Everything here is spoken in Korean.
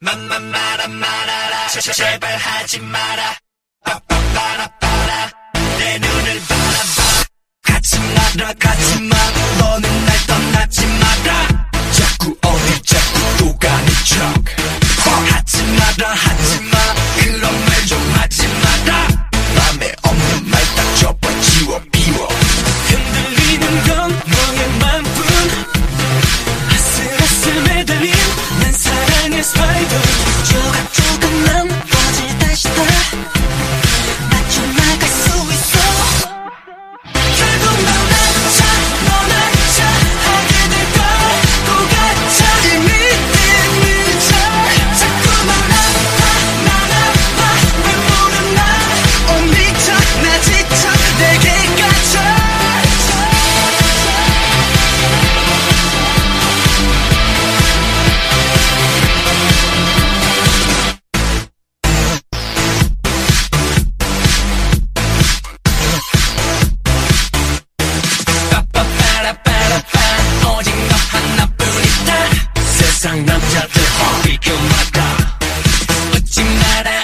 맘만 말아 말아라. 제발 하지 마라. 빠빠빠라빠라. 내 눈을 바라봐. 같이 말아 같이 말아 남자들 거리교마다. 어찌 나라